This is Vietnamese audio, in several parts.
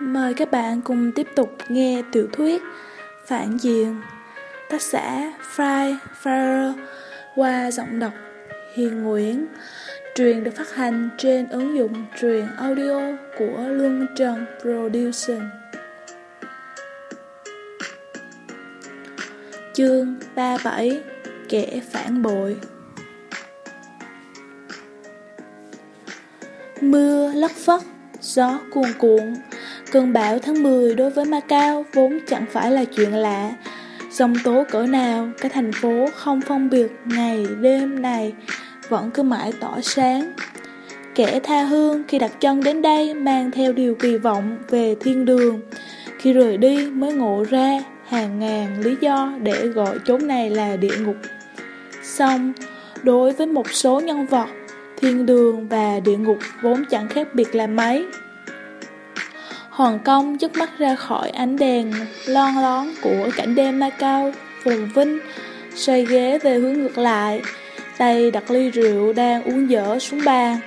Mời các bạn cùng tiếp tục nghe tiểu thuyết Phản Diện tác giả Fry Farrer qua giọng đọc Hiền Nguyễn Truyền được phát hành trên ứng dụng truyền audio của Luân Trần Production Chương 37 Kẻ phản bội. Mưa lất phất, gió cuồn cuộn Cơn bão tháng 10 đối với Macau vốn chẳng phải là chuyện lạ Dòng tố cỡ nào, cái thành phố không phân biệt ngày đêm này vẫn cứ mãi tỏ sáng. Kẻ tha hương khi đặt chân đến đây mang theo điều kỳ vọng về thiên đường. Khi rời đi mới ngộ ra hàng ngàn lý do để gọi chốn này là địa ngục. Xong, đối với một số nhân vật, thiên đường và địa ngục vốn chẳng khác biệt là mấy. Hoàng công chớp mắt ra khỏi ánh đèn lon lón của cảnh đêm Macau, phồn vinh, xoay ghế về hướng ngược lại, tay đặt ly rượu đang uống dở xuống bàn,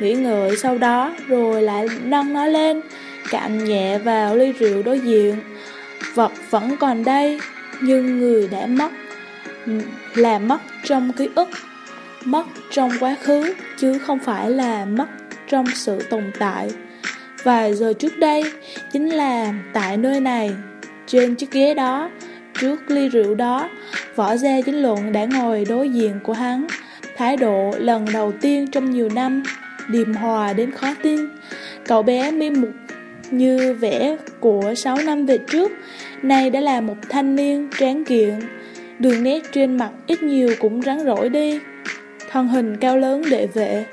nghĩ ngợi sau đó rồi lại nâng nó lên, cạn nhẹ vào ly rượu đối diện. Vật vẫn còn đây, nhưng người đã mất, là mất trong ký ức, mất trong quá khứ, chứ không phải là mất trong sự tồn tại. Vài giờ trước đây, chính là tại nơi này, trên chiếc ghế đó, trước ly rượu đó, võ gia chính luận đã ngồi đối diện của hắn. Thái độ lần đầu tiên trong nhiều năm, điềm hòa đến khó tin. Cậu bé mi mục như vẻ của 6 năm về trước, nay đã là một thanh niên tráng kiện. Đường nét trên mặt ít nhiều cũng rắn rỗi đi. Thân hình cao lớn đệ vệ,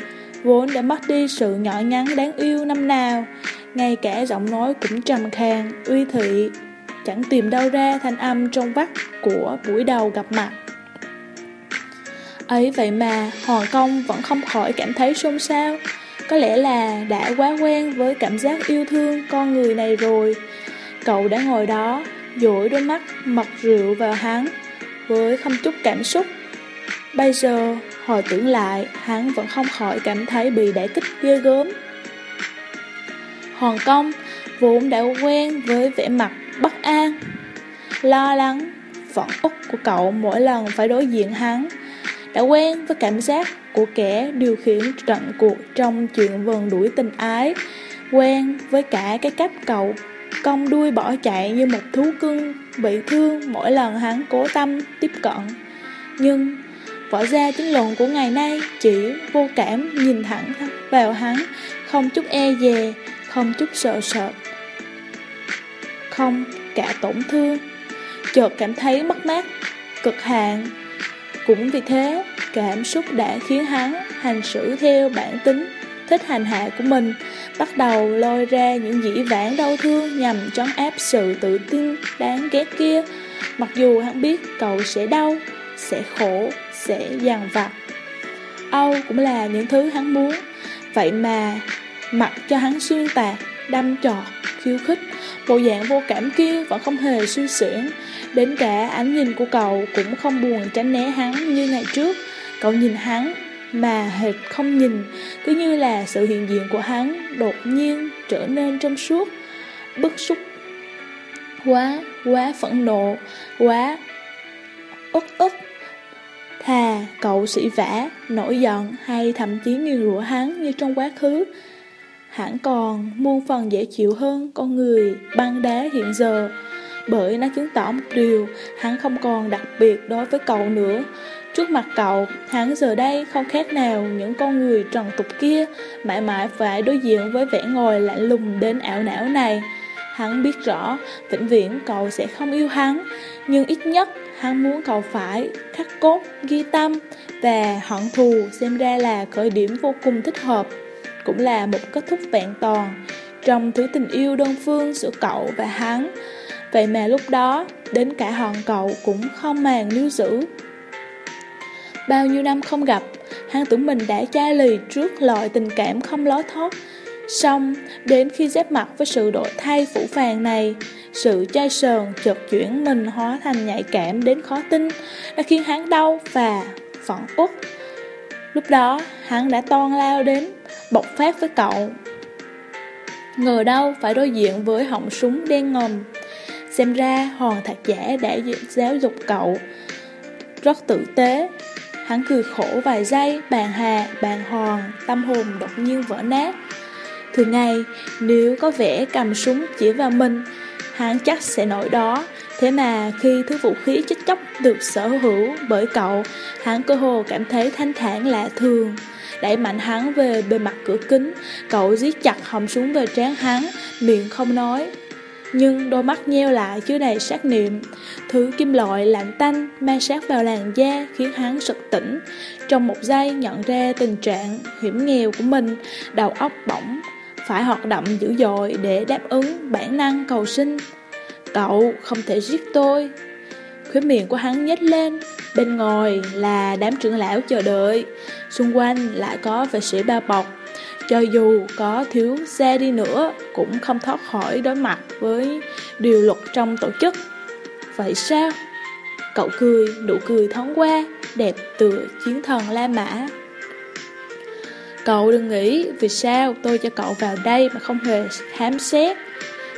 vốn đã mất đi sự nhỏ nhắn đáng yêu năm nào, ngay cả giọng nói cũng trầm khàn, uy thị, chẳng tìm đâu ra thanh âm trong vắt của buổi đầu gặp mặt. Ấy vậy mà Hoàng Công vẫn không khỏi cảm thấy xôn xao, có lẽ là đã quá quen với cảm giác yêu thương con người này rồi. Cậu đã ngồi đó, dỗi đôi mắt mật rượu vào hắn, với không chút cảm xúc. Bây giờ, hồi tưởng lại, hắn vẫn không khỏi cảm thấy bị đẩy kích ghê gớm. Hoàng Công vốn đã quen với vẻ mặt bất an, lo lắng, phẫn ức của cậu mỗi lần phải đối diện hắn. Đã quen với cảm giác của kẻ điều khiển trận cuộc trong chuyện vần đuổi tình ái, quen với cả cái cách cậu cong đuôi bỏ chạy như một thú cưng bị thương mỗi lần hắn cố tâm tiếp cận. Nhưng võ gia chính luận của ngày nay chỉ vô cảm nhìn thẳng vào hắn, không chút e dè, không chút sợ sợ Không cả tổn thương. Chợt cảm thấy mất mát Cực hạn. Cũng vì thế Cảm xúc đã khiến hắn hành xử theo bản tính Thích hành hạ của mình. Bắt đầu lôi ra những dĩ vãng đau thương Nhằm trấn áp sự tự tin đáng ghét kia. Mặc dù hắn biết cậu sẽ đau sẽ khổ Sẽ dằn vặt. Âu cũng là những thứ hắn muốn. Vậy mà Mặc cho hắn xuyên tạc, đâm trọt, khiêu khích Bộ dạng vô cảm kia vẫn không hề suy xuyển. Đến cả ánh nhìn của cậu cũng không buồn tránh né hắn như ngày trước. Cậu nhìn hắn mà hệt không nhìn Cứ như là sự hiện diện của hắn đột nhiên trở nên trong suốt Bức xúc Quá, quá phẫn nộ Quá ức ức. Cậu sĩ vã, nổi giận hay thậm chí nghiêng rủa hắn như trong quá khứ hẳn còn muôn phần dễ chịu hơn con người băng đá hiện giờ. Bởi nó chứng tỏ một điều, hắn không còn đặc biệt đối với cậu nữa. Trước mặt cậu, hắn giờ đây không khác nào những con người trần tục kia, mãi mãi phải đối diện với vẻ ngồi lạnh lùng đến ảo não này. Hắn biết rõ, vĩnh viễn cậu sẽ không yêu hắn, nhưng ít nhất hắn muốn cậu phải khắc cốt, ghi tâm, và hận thù xem ra là khởi điểm vô cùng thích hợp cũng là một kết thúc vẹn toàn trong thứ tình yêu đơn phương giữa cậu và hắn. Vậy mà lúc đó, đến cả hòn cậu cũng không màng lưu giữ. Bao nhiêu năm không gặp, hắn tưởng mình đã chai lì trước loại tình cảm không lối thoát. Xong, đến khi giáp mặt với sự đổi thay phủ phàng này, sự chai sờn chợt chuyển mình hóa thành nhạy cảm đến khó tin, đã khiến hắn đau và phẫn uất. Lúc đó, hắn đã toan lao đến bộc phát với cậu. Ngờ đâu phải đối diện với họng súng đen ngòm Xem ra hòn thạc giả đã giáo dục cậu Rất tử tế Hắn cười khổ vài giây Bàn hà, bàn hòn Tâm hồn đột nhiên vỡ nát Thường ngày nếu có vẻ cầm súng chỉ vào mình, Hắn chắc sẽ nổi đó. Thế mà khi thứ vũ khí chết chóc được sở hữu bởi cậu, Hắn cơ hồ cảm thấy thanh thản lạ thường. Đẩy mạnh hắn về bề mặt cửa kính, Cậu giết chặt họng súng về trán hắn, Miệng không nói. Nhưng đôi mắt nheo lại chứa đầy sát niệm. Thứ kim loại lạnh tanh ma sát vào làn da khiến hắn sực tỉnh. Trong một giây nhận ra tình trạng hiểm nghèo của mình, Đầu óc bỗng phải hoạt động dữ dội để đáp ứng bản năng cầu sinh. Cậu không thể giết tôi. Khóe miệng của hắn nhếch lên Bên ngoài là đám trưởng lão chờ đợi. Xung quanh lại có vệ sĩ bao bọc. Cho dù có thiếu xe đi nữa Cũng không thoát khỏi đối mặt với điều luật trong tổ chức. Vậy sao? Cậu cười, nụ cười thoáng qua Đẹp tựa chiến thần La Mã. Cậu đừng nghĩ vì sao tôi cho cậu vào đây mà không hề hám xét.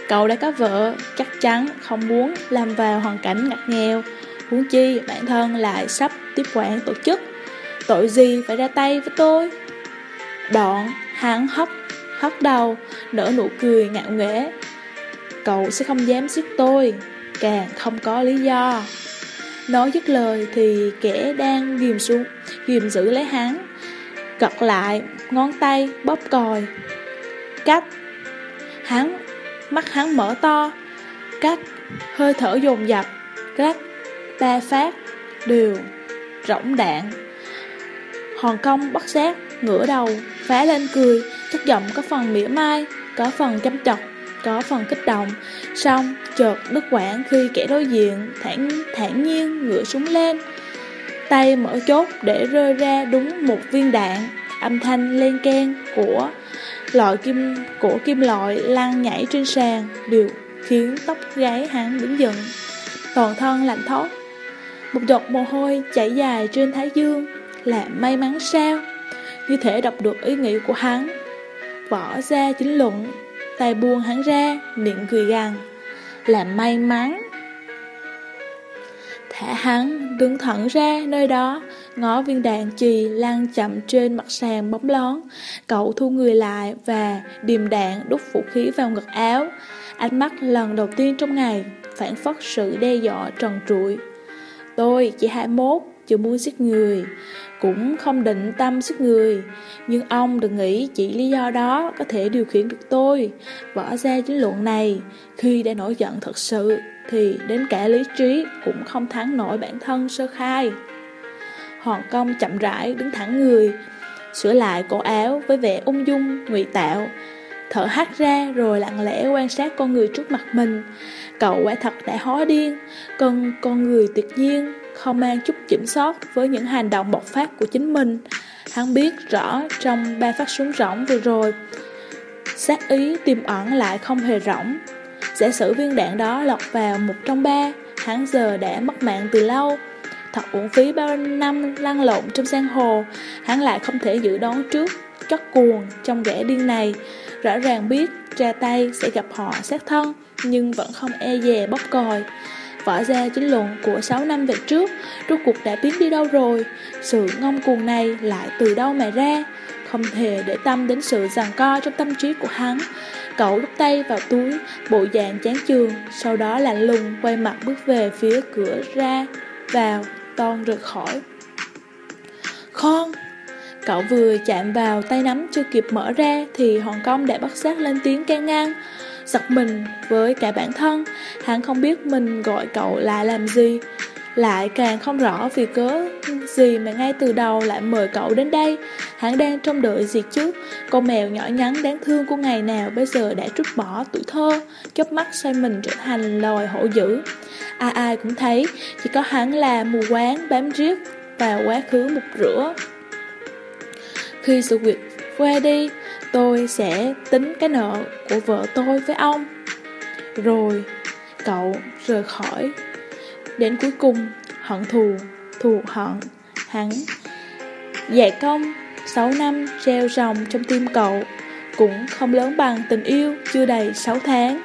Cậu đã có vợ, chắc chắn không muốn làm vào hoàn cảnh ngặt nghèo. Huống chi bản thân lại sắp tiếp quản tổ chức. Tội gì phải ra tay với tôi? Đoạn hắn hất hất đầu Nở nụ cười ngạo nghễ. Cậu sẽ không dám giết tôi Càng không có lý do. Nói dứt lời thì kẻ đang ghim xuống ghim giữ lấy hắn. Gật lại, Ngón tay bóp còi. Cách. Hắn, Mắt hắn mở to. Cách. Hơi thở dồn dập. Cách. Ba phát. Đều. Rỗng đạn. Hòn công bắt xét ngửa đầu, phá lên cười chất giọng có phần mỉa mai, có phần chăm chọc, có phần kích động. Xong, chợt đứt quãng khi kẻ đối diện thản thản nhiên ngửa súng lên tay mở chốt để rơi ra đúng một viên đạn. Âm thanh len keng của loại kim, của kim loại lăn nhảy trên sàn đều khiến tóc gáy hắn đứng dựng toàn thân lạnh thót một giọt mồ hôi chảy dài trên thái dương. Là may mắn sao? Như thể đọc được ý nghĩ của hắn. Võ ra chính luận, Tay buông hắn ra, Miệng cười gằn. Là may mắn. Hạ hắn đứng thẳng ra nơi đó Ngó viên đạn chì lăn chậm trên mặt sàn bóng lón Cậu thu người lại và điềm đạn đút vũ khí vào ngực áo Ánh mắt lần đầu tiên trong ngày phản phất sự đe dọa trần trụi Tôi chỉ 21, chưa muốn giết người, cũng không định tâm giết người. Nhưng ông đừng nghĩ chỉ lý do đó có thể điều khiển được tôi. Bỏ ra chính luận này, khi đã nổi giận thật sự, thì đến cả lý trí cũng không thắng nổi bản thân sơ khai. Hoàng công chậm rãi đứng thẳng người, sửa lại cổ áo với vẻ ung dung, ngụy tạo, thở hắt ra rồi lặng lẽ quan sát con người trước mặt mình. Cậu quả thật đã hóa điên, cần con người tuyệt nhiên, không mang chút kiểm soát với những hành động bộc phát của chính mình. Hắn biết rõ trong ba phát súng rỗng vừa rồi, sát ý tiềm ẩn lại không hề rỗng. Giả sử viên đạn đó lọt vào một trong ba, hắn giờ đã mất mạng từ lâu. Thật uổng phí bao năm lăn lộn trong giang hồ, hắn lại không thể dự đoán trước chất cuồng trong gã điên này. Rõ ràng biết ra tay sẽ gặp họ sát thân, nhưng vẫn không e dè bóp còi vỡ ra chính luận của 6 năm về trước, rốt cuộc đã biến đi đâu rồi? Sự ngông cuồng này lại từ đâu mà ra? Không hề để tâm đến sự giằng co trong tâm trí của hắn. Cậu đút tay vào túi, bộ dạng chán trường, sau đó lạnh lùng quay mặt bước về phía cửa ra, vào, ton rời khỏi. Con! Cậu vừa chạm vào tay nắm chưa kịp mở ra thì Hồng Kông đã bắt sát lên tiếng can ngăn. Giật mình với cả bản thân, hắn không biết mình gọi cậu lại làm gì. Lại càng không rõ vì cớ gì mà ngay từ đầu lại mời cậu đến đây. Hắn đang trông đợi gì chứ? Con mèo nhỏ nhắn đáng thương của ngày nào bây giờ đã trút bỏ tuổi thơ, chớp mắt xoay mình trở thành loài hổ dữ. Ai ai cũng thấy, chỉ có hắn là mù quáng bám riết vào quá khứ một rửa. Khi sự việc qua đi, tôi sẽ tính cái nợ của vợ tôi với ông. Rồi, cậu rời khỏi. Đến cuối cùng, hận thù, thù hận, hắn. Dạy công, 6 năm treo ròng trong tim cậu. cũng không lớn bằng tình yêu chưa đầy 6 tháng.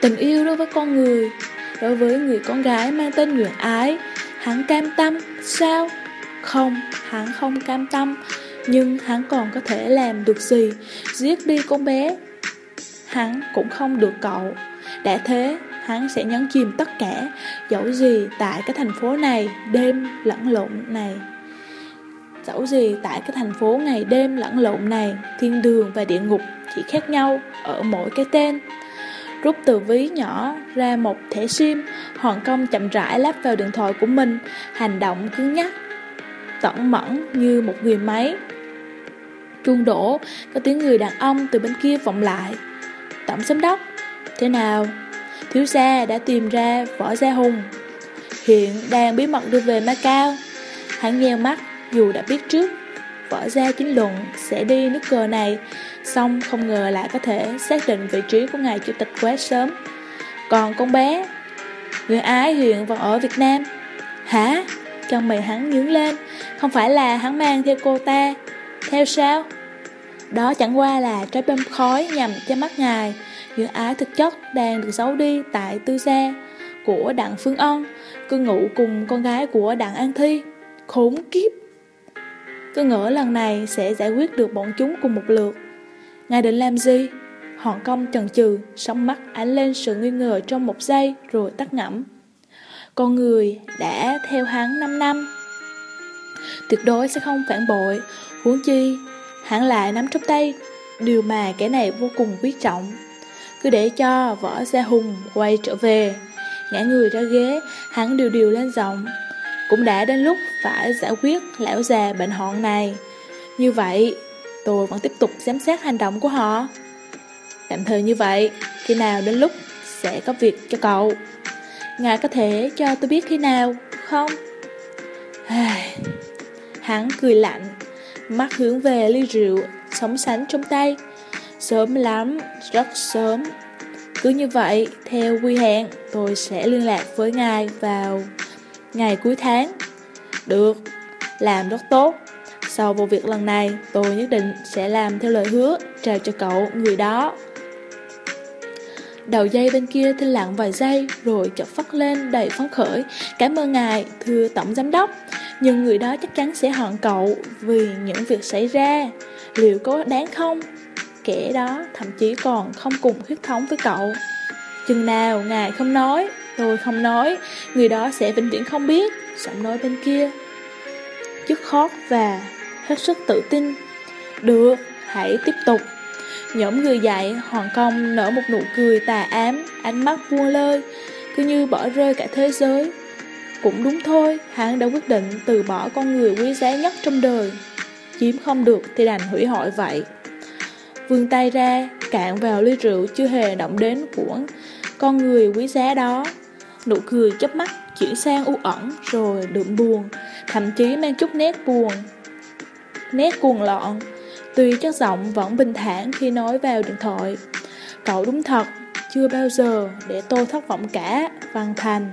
Tình yêu đối với con người, đối với người con gái mang tên Nguyễn Ái, hắn cam tâm, sao? Không, hắn không cam tâm, nhưng hắn còn có thể làm được gì, giết đi con bé. Hắn cũng không được cậu. Đã thế, hắn sẽ nhấn chìm tất cả, dẫu gì tại cái thành phố này, đêm lẫn lộn này. Dẫu gì tại cái thành phố ngày đêm lẫn lộn này, thiên đường và địa ngục chỉ khác nhau ở mỗi cái tên. Rút từ ví nhỏ ra một thẻ sim, Hoàng Công chậm rãi lắp vào điện thoại của mình, hành động cứng nhắc, tẩn mẫn như một người máy. Chuông đổ, có tiếng người đàn ông từ bên kia vọng lại. Tổng giám đốc, thế nào? Thiếu gia đã tìm ra võ gia hùng. Hiện đang bí mật đưa về Macau. Hắn nheo mắt, dù đã biết trước võ gia chính luận sẽ đi nước cờ này, xong không ngờ lại có thể xác định vị trí của ngài chủ tịch quá sớm. Còn con bé, người ái hiện vẫn ở Việt Nam. Hả? Chân mày hắn nhướng lên, không phải là hắn mang theo cô ta. Theo sao? Đó chẳng qua là trái bơm khói nhằm cho mắt ngài. dự ái thực chất đang được giấu đi tại tư gia của Đặng Phương Ân, cư ngụ cùng con gái của Đặng An Thi. Khốn kiếp! Cứ ngỡ lần này sẽ giải quyết được bọn chúng cùng một lượt Ngài định làm gì? Hòn công chần chừ, sóng mắt ánh lên sự nghi ngờ trong một giây rồi tắt ngẫm. Con người đã theo hắn 5 năm. Tuyệt đối sẽ không phản bội, huống chi, hắn lại nắm trong tay, điều mà kẻ này vô cùng quý trọng. Cứ để cho võ gia hùng quay trở về, ngã người ra ghế, hắn điều điều lên giọng. Cũng đã đến lúc phải giải quyết lão già bệnh hoạn này. Như vậy, tôi vẫn tiếp tục giám sát hành động của họ. Tạm thời như vậy, khi nào đến lúc sẽ có việc cho cậu. Ngài có thể cho tôi biết khi nào, không? Hắn cười lạnh, mắt hướng về ly rượu, sống sánh trong tay. Sớm lắm, rất sớm. Cứ như vậy, theo quy hẹn, tôi sẽ liên lạc với ngài vào ngày cuối tháng. Được, làm rất tốt. Sau vụ việc lần này, tôi nhất định sẽ làm theo lời hứa, trao cho cậu người đó. Đầu dây bên kia thinh lặng vài giây, rồi chợt phát lên đầy phấn khởi. Cảm ơn ngài, thưa tổng giám đốc. Nhưng người đó chắc chắn sẽ hận cậu vì những việc xảy ra. Liệu có đáng không? Kẻ đó thậm chí còn không cùng huyết thống với cậu. Chừng nào ngài không nói, tôi không nói, người đó sẽ vĩnh viễn không biết. Giọng nói bên kia Chức khót và hết sức tự tin. Được, hãy tiếp tục. Nhóm người dạy, Hoàng Công nở một nụ cười tà ám, ánh mắt vua lơi, cứ như bỏ rơi cả thế giới. Cũng đúng thôi, hắn đã quyết định từ bỏ con người quý giá nhất trong đời. Chiếm không được thì đành hủy hoại vậy. Vươn tay ra, cạn vào ly rượu chưa hề động đến của con người quý giá đó. Nụ cười chớp mắt chuyển sang u ẩn rồi đượm buồn, thậm chí mang chút nét buồn. Nét cuồng lọn, tuy chất giọng vẫn bình thản khi nói vào điện thoại. Cậu đúng thật, chưa bao giờ để tôi thất vọng cả, Văn Thành.